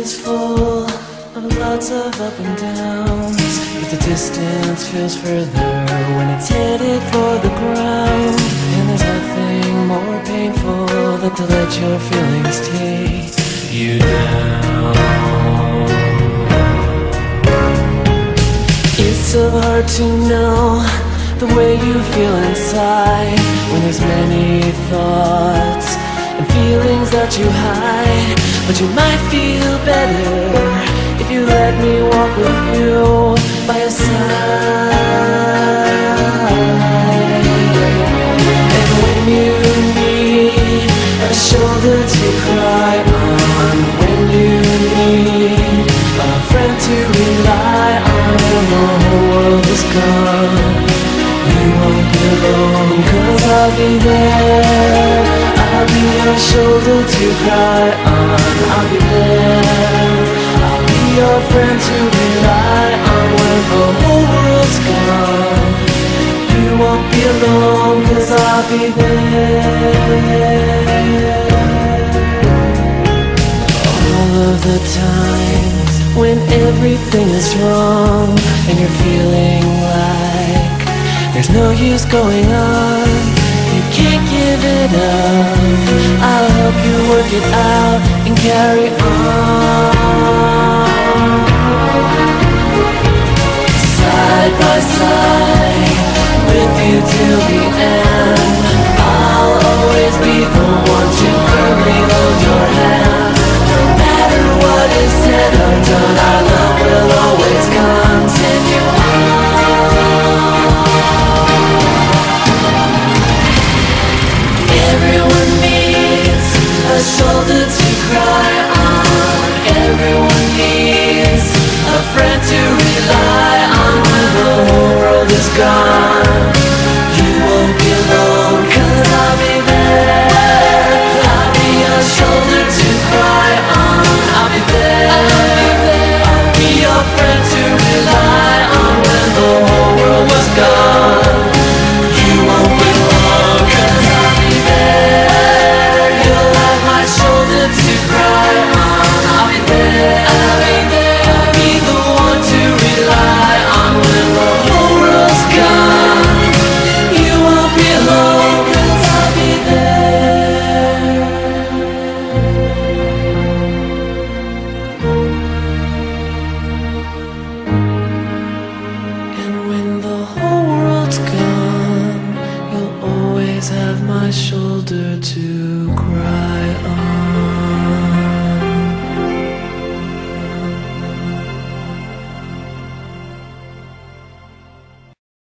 is full of lots of up and downs. But the distance feels further when it's headed for the ground. And there's nothing more painful than to let your feelings take you down. It's so hard to know the way you feel inside when there's many thoughts and feelings that you hide. But you might feel better if you let me walk with you by your side. And when you need a shoulder to cry on, when you need a friend to rely on when the whole world is gone, you won't be alone, cause I'll be there. Your shoulder to cry on, I'll be there. I'll be your friend to rely on when the whole world's gone. You won't be alone, cause I'll be there. All of the times when everything is wrong and you're feeling like there's no use going on, you can't give it up. It out and carry on. Everyone always have my shoulder to cry on.